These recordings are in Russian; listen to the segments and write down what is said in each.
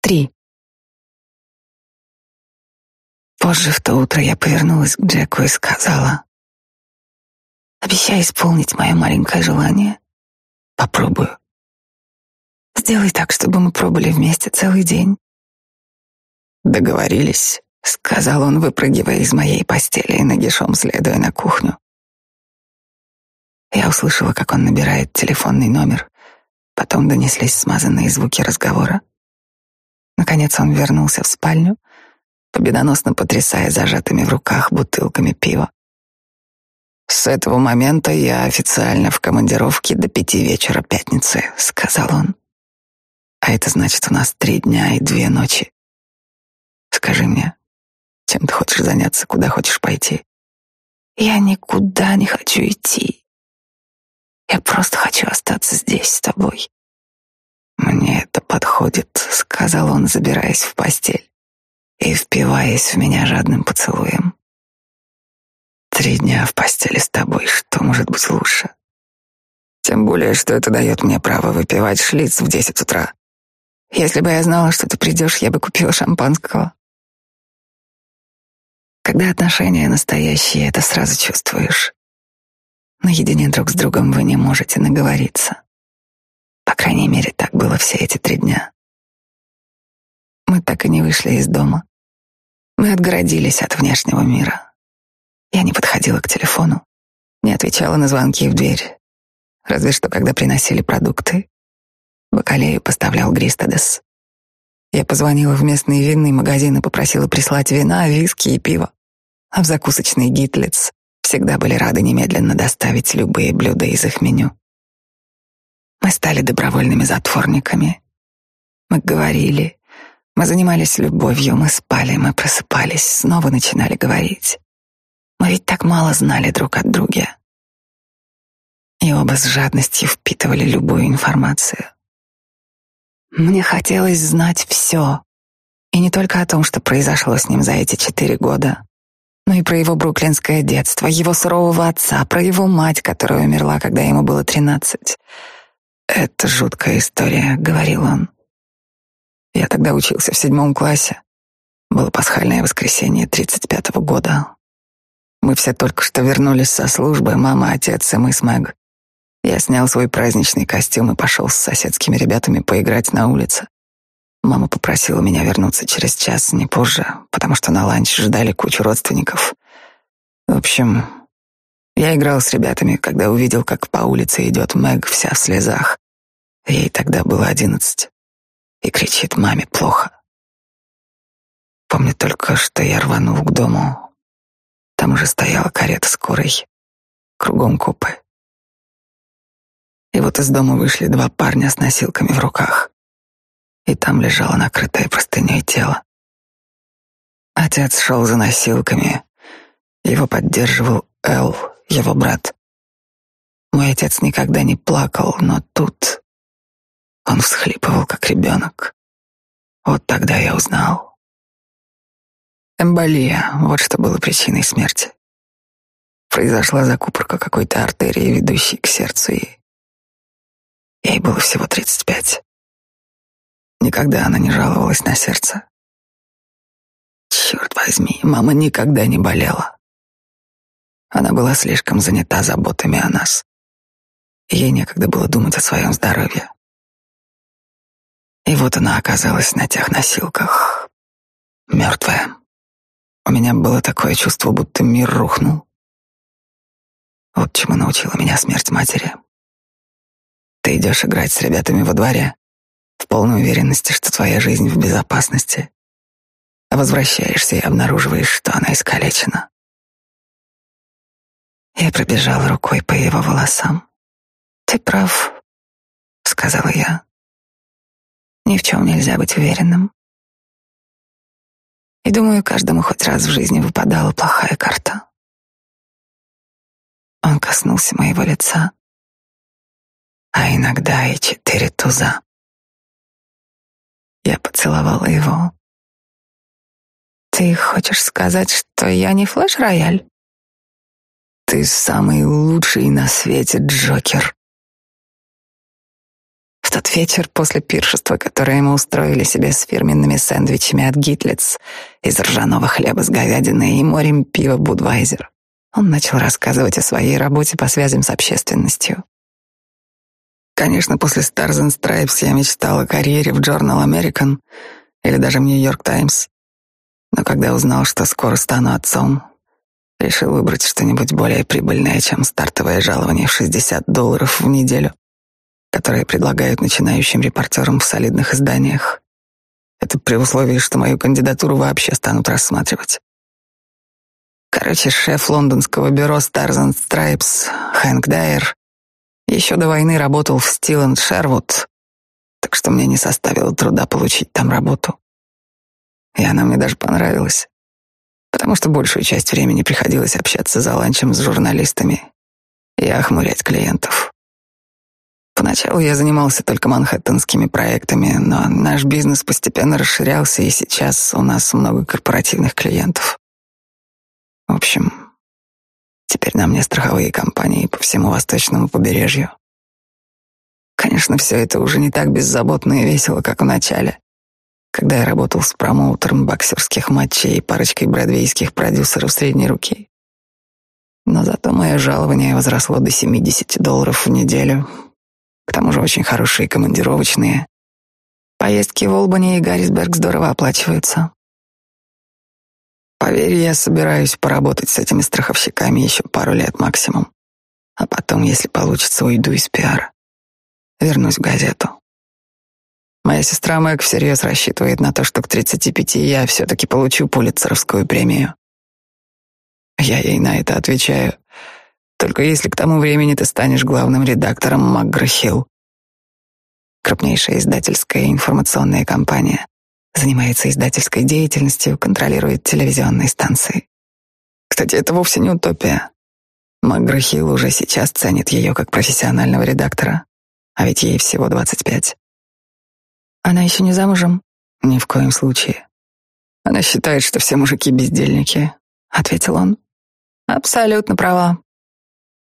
Три. Позже в то утро я повернулась к Джеку и сказала, «Обещай исполнить мое маленькое желание. Попробую. Сделай так, чтобы мы пробыли вместе целый день». «Договорились», — сказал он, выпрыгивая из моей постели и нагишом следуя на кухню. Я услышала, как он набирает телефонный номер. Потом донеслись смазанные звуки разговора. Наконец он вернулся в спальню, победоносно потрясая зажатыми в руках бутылками пива. «С этого момента я официально в командировке до пяти вечера пятницы», — сказал он. «А это значит, у нас три дня и две ночи. Скажи мне, чем ты хочешь заняться, куда хочешь пойти?» «Я никуда не хочу идти. Я просто хочу остаться здесь с тобой». «Мне подходит», — сказал он, забираясь в постель и впиваясь в меня жадным поцелуем. Три дня в постели с тобой, что может быть лучше? Тем более, что это дает мне право выпивать шлиц в десять утра. Если бы я знала, что ты придешь, я бы купила шампанского. Когда отношения настоящие, это сразу чувствуешь. Наедине друг с другом вы не можете наговориться. Крайней мере, так было все эти три дня. Мы так и не вышли из дома. Мы отгородились от внешнего мира. Я не подходила к телефону, не отвечала на звонки в дверь. Разве что, когда приносили продукты. Бакалею поставлял Гристедес. Я позвонила в местный винный магазин и попросила прислать вина, виски и пиво. А в закусочный Гитлиц всегда были рады немедленно доставить любые блюда из их меню. Мы стали добровольными затворниками. Мы говорили, мы занимались любовью, мы спали, мы просыпались, снова начинали говорить. Мы ведь так мало знали друг от друга. И оба с жадностью впитывали любую информацию. Мне хотелось знать все. И не только о том, что произошло с ним за эти четыре года, но и про его бруклинское детство, его сурового отца, про его мать, которая умерла, когда ему было тринадцать. «Это жуткая история», — говорил он. Я тогда учился в седьмом классе. Было пасхальное воскресенье тридцать пятого года. Мы все только что вернулись со службы, мама, отец и мы с Мэг. Я снял свой праздничный костюм и пошел с соседскими ребятами поиграть на улице. Мама попросила меня вернуться через час, не позже, потому что на ланч ждали кучу родственников. В общем, я играл с ребятами, когда увидел, как по улице идет Мэг вся в слезах. Ей тогда было одиннадцать и кричит маме плохо. Помню только, что я рванул к дому. Там уже стояла карета скорой, кругом купы. И вот из дома вышли два парня с носилками в руках. И там лежало накрытое простыней тело. Отец шел за носилками. Его поддерживал Эл, его брат. Мой отец никогда не плакал, но тут он всхлипывал, как ребенок. Вот тогда я узнал. Эмболия — вот что было причиной смерти. Произошла закупорка какой-то артерии, ведущей к сердцу, и ей было всего тридцать пять. Никогда она не жаловалась на сердце. Черт возьми, мама никогда не болела. Она была слишком занята заботами о нас. Ей некогда было думать о своем здоровье. И вот она оказалась на тех носилках, мертвая. У меня было такое чувство, будто мир рухнул. Вот чему научила меня смерть матери. Ты идешь играть с ребятами во дворе, в полной уверенности, что твоя жизнь в безопасности, а возвращаешься и обнаруживаешь, что она искалечена. Я пробежала рукой по его волосам. «Ты прав», — сказала я. Ни в чем нельзя быть уверенным. И думаю, каждому хоть раз в жизни выпадала плохая карта. Он коснулся моего лица, а иногда и четыре туза. Я поцеловала его. Ты хочешь сказать, что я не флеш-рояль? Ты самый лучший на свете Джокер. В тот вечер после пиршества, которое мы устроили себе с фирменными сэндвичами от Гитлиц из ржаного хлеба с говядиной и морем пива Будвайзер, он начал рассказывать о своей работе по связям с общественностью. Конечно, после Stars and Stripes я мечтал о карьере в Journal American или даже в New York Times. Но когда узнал, что скоро стану отцом, решил выбрать что-нибудь более прибыльное, чем стартовое жалование в 60 долларов в неделю, которое предлагают начинающим репортерам в солидных изданиях. Это при условии, что мою кандидатуру вообще станут рассматривать. Короче, шеф лондонского бюро Stars and Stripes Хэнк Дайер еще до войны работал в Стил Шервуд, так что мне не составило труда получить там работу. И она мне даже понравилась, потому что большую часть времени приходилось общаться за ланчем с журналистами и охмурять клиентов. Поначалу я занимался только манхэттенскими проектами, но наш бизнес постепенно расширялся, и сейчас у нас много корпоративных клиентов. В общем, теперь на мне страховые компании по всему восточному побережью. Конечно, все это уже не так беззаботно и весело, как в начале, когда я работал с промоутером боксерских матчей и парочкой бродвейских продюсеров средней руки. Но зато мое жалование возросло до 70 долларов в неделю. К тому же очень хорошие командировочные. Поездки в Олбани и Гаррисберг здорово оплачиваются. Поверь, я собираюсь поработать с этими страховщиками еще пару лет максимум. А потом, если получится, уйду из пиара. Вернусь в газету. Моя сестра Мэг всерьез рассчитывает на то, что к 35 я все-таки получу Пулитцеровскую премию. Я ей на это отвечаю. Только если к тому времени ты станешь главным редактором МакГрахилл. Крупнейшая издательская информационная компания занимается издательской деятельностью, контролирует телевизионные станции. Кстати, это вовсе не утопия. МакГрахилл уже сейчас ценит ее как профессионального редактора, а ведь ей всего 25. Она еще не замужем? Ни в коем случае. Она считает, что все мужики бездельники, ответил он. Абсолютно права.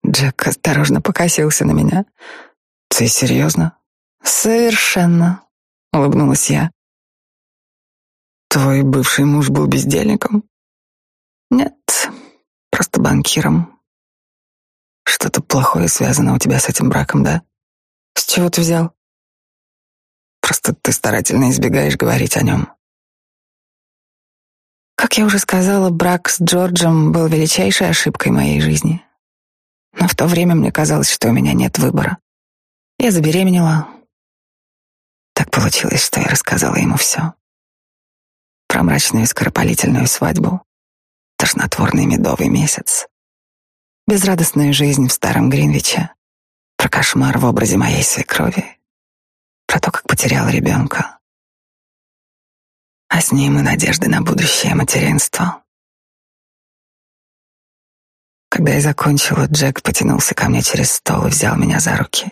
Джек осторожно покосился на меня. Ты серьезно? Совершенно, улыбнулась я. Твой бывший муж был бездельником? Нет, просто банкиром. Что-то плохое связано у тебя с этим браком, да? С чего ты взял? Просто ты старательно избегаешь говорить о нем. Как я уже сказала, брак с Джорджем был величайшей ошибкой моей жизни. Но в то время мне казалось, что у меня нет выбора. Я забеременела. Так получилось, что я рассказала ему все про мрачную скоропалительную свадьбу, тошнотворный медовый месяц, безрадостную жизнь в старом Гринвиче, про кошмар в образе моей свекрови, про то, как потерял ребенка, а с ним и надежды на будущее материнство. Когда я закончила, Джек потянулся ко мне через стол и взял меня за руки.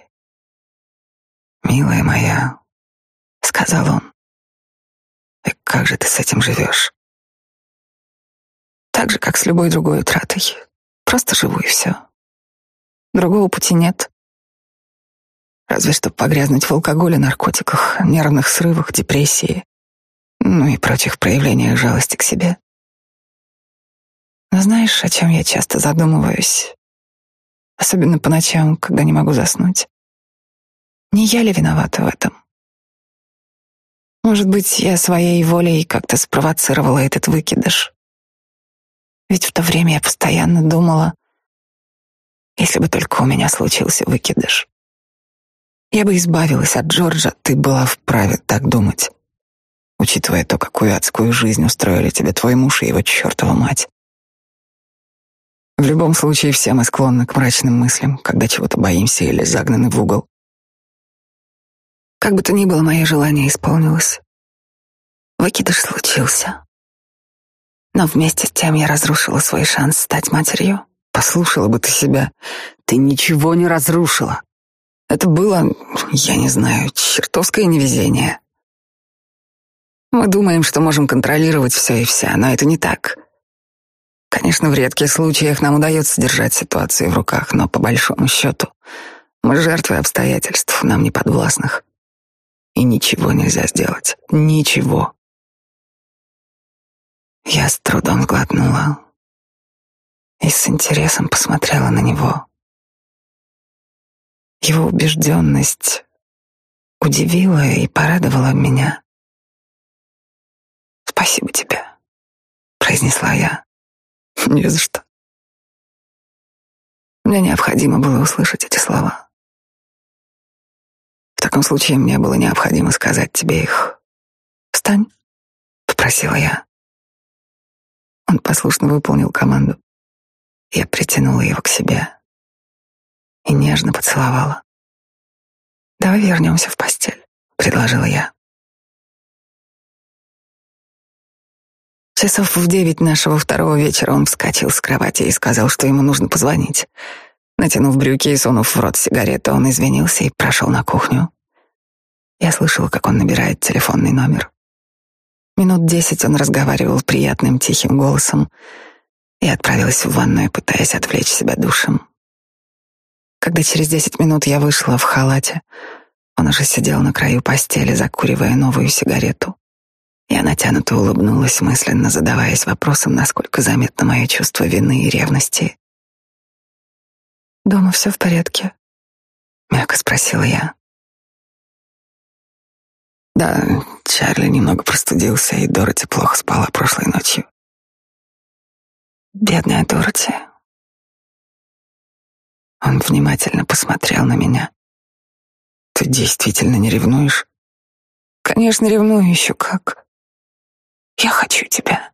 «Милая моя», — сказал он, и как же ты с этим живешь? Так же, как с любой другой утратой. Просто живу и все. Другого пути нет. Разве что погрязнуть в алкоголе, наркотиках, нервных срывах, депрессии, ну и прочих проявлениях жалости к себе. Но знаешь, о чем я часто задумываюсь? Особенно по ночам, когда не могу заснуть. Не я ли виновата в этом? Может быть, я своей волей как-то спровоцировала этот выкидыш. Ведь в то время я постоянно думала, если бы только у меня случился выкидыш. Я бы избавилась от Джорджа, ты была вправе так думать, учитывая то, какую адскую жизнь устроили тебе твой муж и его чертова мать. В любом случае, все мы склонны к мрачным мыслям, когда чего-то боимся или загнаны в угол. Как бы то ни было, мое желание исполнилось. Выкидыш случился. Но вместе с тем я разрушила свой шанс стать матерью. Послушала бы ты себя. Ты ничего не разрушила. Это было, я не знаю, чертовское невезение. Мы думаем, что можем контролировать все и вся, но это не так. Конечно, в редких случаях нам удается держать ситуацию в руках, но по большому счету мы жертвы обстоятельств, нам не подвластных. и ничего нельзя сделать. Ничего. Я с трудом сглотнула и с интересом посмотрела на него. Его убежденность удивила и порадовала меня. «Спасибо тебе», — произнесла я. «Не за что». Мне необходимо было услышать эти слова. В таком случае мне было необходимо сказать тебе их. «Встань», — попросила я. Он послушно выполнил команду. Я притянула его к себе и нежно поцеловала. «Давай вернемся в постель», — предложила я. Часов в девять нашего второго вечера он вскочил с кровати и сказал, что ему нужно позвонить. Натянув брюки и сунув в рот сигарету, он извинился и прошел на кухню. Я слышала, как он набирает телефонный номер. Минут десять он разговаривал приятным тихим голосом и отправилась в ванную, пытаясь отвлечь себя душем. Когда через десять минут я вышла в халате, он уже сидел на краю постели, закуривая новую сигарету. Я натянуто улыбнулась, мысленно задаваясь вопросом, насколько заметно мое чувство вины и ревности. «Дома все в порядке?» — мягко спросила я. Да, Чарли немного простудился, и Дороти плохо спала прошлой ночью. Бедная Дороти. Он внимательно посмотрел на меня. Ты действительно не ревнуешь? Конечно, ревную еще как. Я хочу тебя.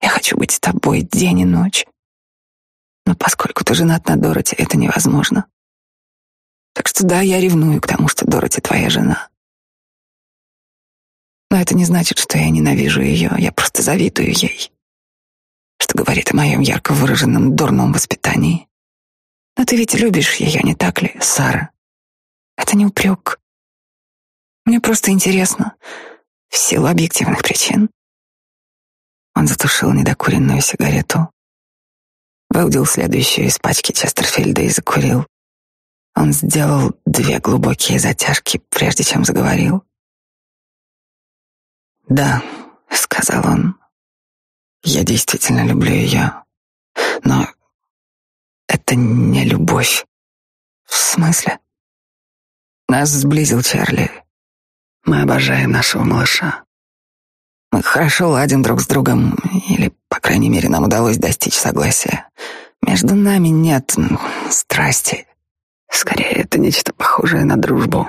Я хочу быть с тобой день и ночь. Но поскольку ты женат на Дороти, это невозможно. Так что да, я ревную к тому, что Дороти твоя жена. Но это не значит, что я ненавижу ее, я просто завидую ей. Что говорит о моем ярко выраженном дурном воспитании. Но ты ведь любишь ее, не так ли, Сара? Это не упрек. Мне просто интересно, в силу объективных причин. Он затушил недокуренную сигарету, выудил следующую из пачки Честерфильда и закурил. Он сделал две глубокие затяжки, прежде чем заговорил. «Да», — сказал он, — «я действительно люблю ее, но это не любовь». «В смысле?» «Нас сблизил Чарли. Мы обожаем нашего малыша. Мы хорошо ладим друг с другом, или, по крайней мере, нам удалось достичь согласия. Между нами нет страсти. Скорее, это нечто похожее на дружбу.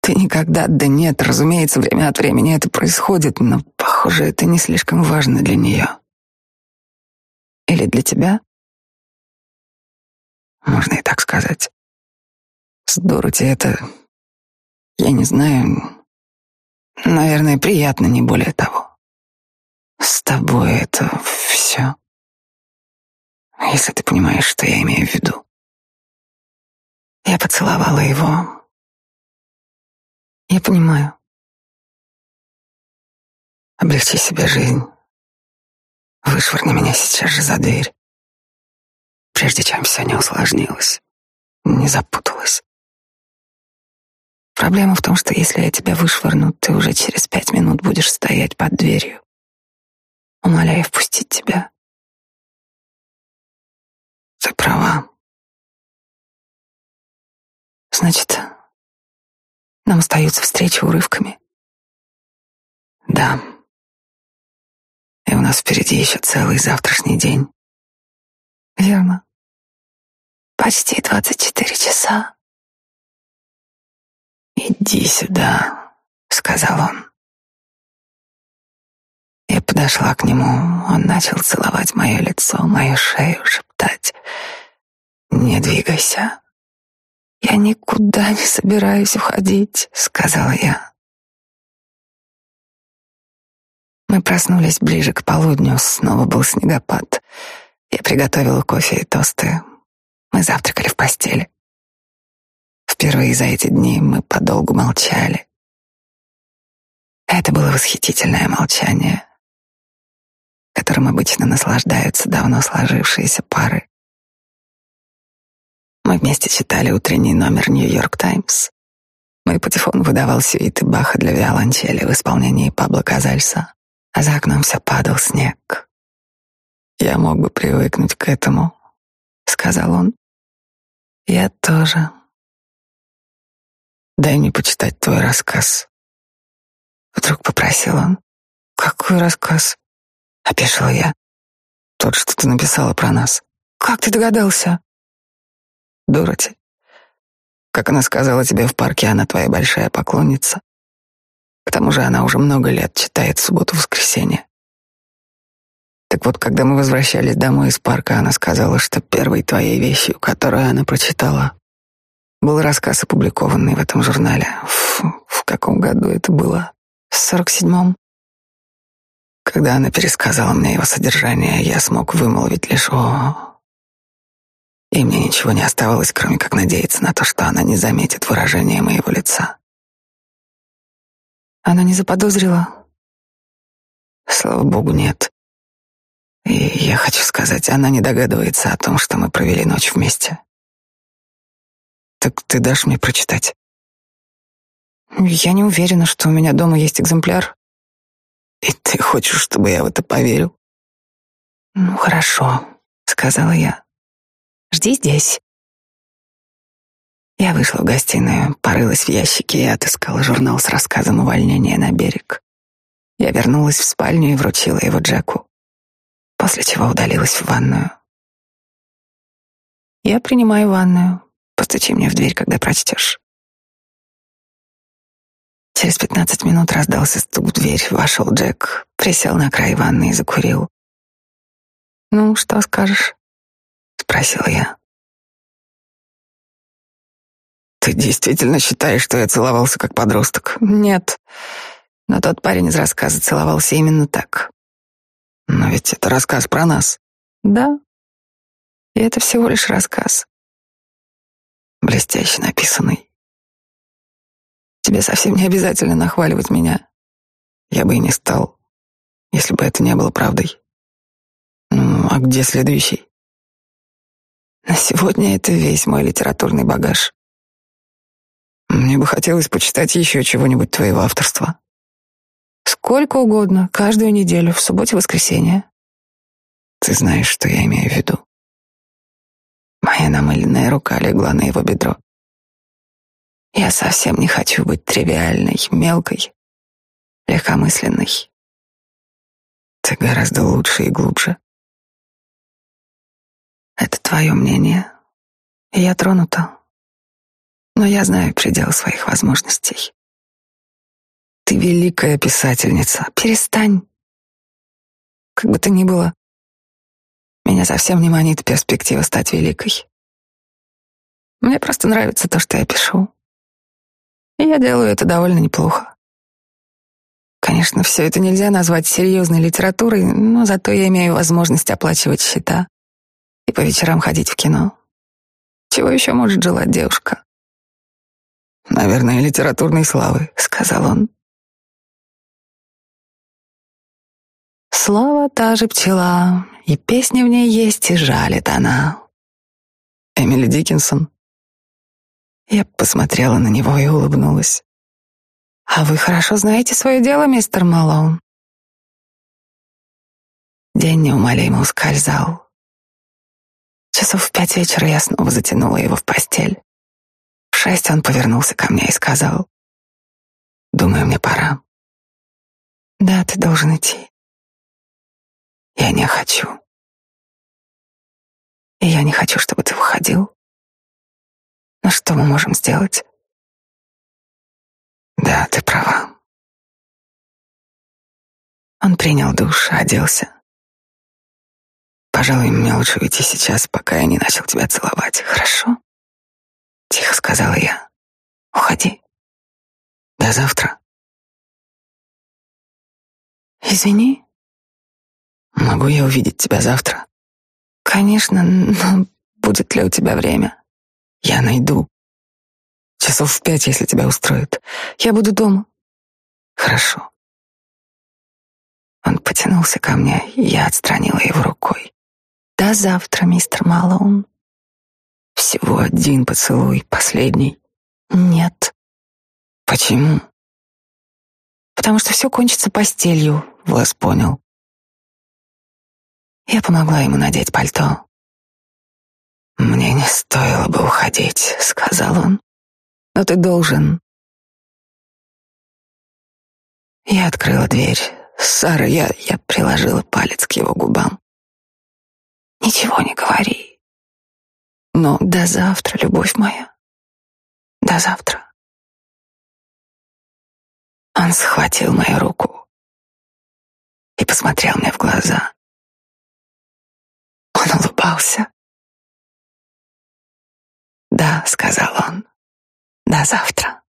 Ты никогда, да нет, разумеется, время от времени это происходит, но, похоже, это не слишком важно для нее. Или для тебя? Можно и так сказать. С Дороти это, я не знаю, наверное, приятно, не более того. С тобой это все. Если ты понимаешь, что я имею в виду. Я поцеловала его, я понимаю. Облегчи себе жизнь. Вышвырни меня сейчас же за дверь. Прежде чем все не усложнилось, не запуталось. Проблема в том, что если я тебя вышвырну, ты уже через пять минут будешь стоять под дверью. Умоляю впустить тебя. Ты права. Значит, нам остаются встречи урывками. Да. И у нас впереди еще целый завтрашний день. Верно. Почти двадцать четыре часа. Иди сюда, сказал он. Я подошла к нему, он начал целовать мое лицо, мою шею, шептать. «Не двигайся, «Я никуда не собираюсь уходить», — сказала я. Мы проснулись ближе к полудню, снова был снегопад. Я приготовила кофе и тосты. Мы завтракали в постели. Впервые за эти дни мы подолгу молчали. Это было восхитительное молчание, которым обычно наслаждаются давно сложившиеся пары. Мы вместе читали утренний номер Нью-Йорк Таймс. Мой патефон выдавал сюиты Баха для виолончели в исполнении Пабло Казальса, а за окном все падал снег. «Я мог бы привыкнуть к этому», — сказал он. «Я тоже». «Дай мне почитать твой рассказ», — вдруг попросил он. «Какой рассказ?» — опешила я. «Тот, что ты написала про нас». «Как ты догадался?» «Дороти, как она сказала тебе в парке, она твоя большая поклонница. К тому же она уже много лет читает субботу-воскресенье. Так вот, когда мы возвращались домой из парка, она сказала, что первой твоей вещью, которую она прочитала, был рассказ, опубликованный в этом журнале. Фу, в каком году это было? В сорок седьмом. Когда она пересказала мне его содержание, я смог вымолвить лишь «О, и мне ничего не оставалось, кроме как надеяться на то, что она не заметит выражение моего лица. Она не заподозрила? Слава богу, нет. И я хочу сказать, она не догадывается о том, что мы провели ночь вместе. Так ты дашь мне прочитать? Я не уверена, что у меня дома есть экземпляр. И ты хочешь, чтобы я в это поверил? Ну, хорошо, сказала я. Жди здесь. Я вышла в гостиную, порылась в ящике и отыскала журнал с рассказом увольнения на берег. Я вернулась в спальню и вручила его Джеку, после чего удалилась в ванную. Я принимаю ванную. Постучи мне в дверь, когда прочтешь. Через пятнадцать минут раздался стук в дверь. Вошел Джек, присел на край ванны и закурил. «Ну, что скажешь?» спросила я. Ты действительно считаешь, что я целовался как подросток? Нет. Но тот парень из рассказа целовался именно так. Но ведь это рассказ про нас. Да. И это всего лишь рассказ. Блестяще написанный. Тебе совсем не обязательно нахваливать меня. Я бы и не стал, если бы это не было правдой. Ну, а где следующий? На сегодня это весь мой литературный багаж. Мне бы хотелось почитать еще чего-нибудь твоего авторства. Сколько угодно, каждую неделю, в субботе-воскресенье. Ты знаешь, что я имею в виду. Моя намыленная рука легла на его бедро. Я совсем не хочу быть тривиальной, мелкой, легкомысленной. Ты гораздо лучше и глубже. Это твое мнение. И я тронута. Но я знаю предел своих возможностей. Ты великая писательница. Перестань. Как бы то ни было, меня совсем не манит перспектива стать великой. Мне просто нравится то, что я пишу. И я делаю это довольно неплохо. Конечно, все это нельзя назвать серьезной литературой, но зато я имею возможность оплачивать счета и по вечерам ходить в кино. Чего еще может желать девушка? Наверное, литературной славы, сказал он. Слава та же пчела, и песня в ней есть, и жалит она. Эмили Диккенсон. Я посмотрела на него и улыбнулась. А вы хорошо знаете свое дело, мистер Малоун. День неумолимо ускользал. Часов в пять вечера я снова затянула его в постель. В шесть он повернулся ко мне и сказал, «Думаю, мне пора». «Да, ты должен идти». «Я не хочу». «И я не хочу, чтобы ты уходил». «Но что мы можем сделать?» «Да, ты права». Он принял душ, оделся. Пожалуй, мне лучше уйти сейчас, пока я не начал тебя целовать, хорошо? Тихо сказала я. Уходи. До завтра. Извини. Могу я увидеть тебя завтра? Конечно, но будет ли у тебя время? Я найду. Часов в пять, если тебя устроит. Я буду дома. Хорошо. Он потянулся ко мне, я отстранила его рукой. До завтра, мистер Малоун. Всего один поцелуй, последний. Нет. Почему? Потому что все кончится постелью, Вас понял. Я помогла ему надеть пальто. Мне не стоило бы уходить, сказал он. Но ты должен. Я открыла дверь. Сара, я, я приложила палец к его губам. Ничего не говори. Но до завтра, любовь моя. До завтра. Он схватил мою руку и посмотрел мне в глаза. Он улыбался. «Да», — сказал он, — «до завтра».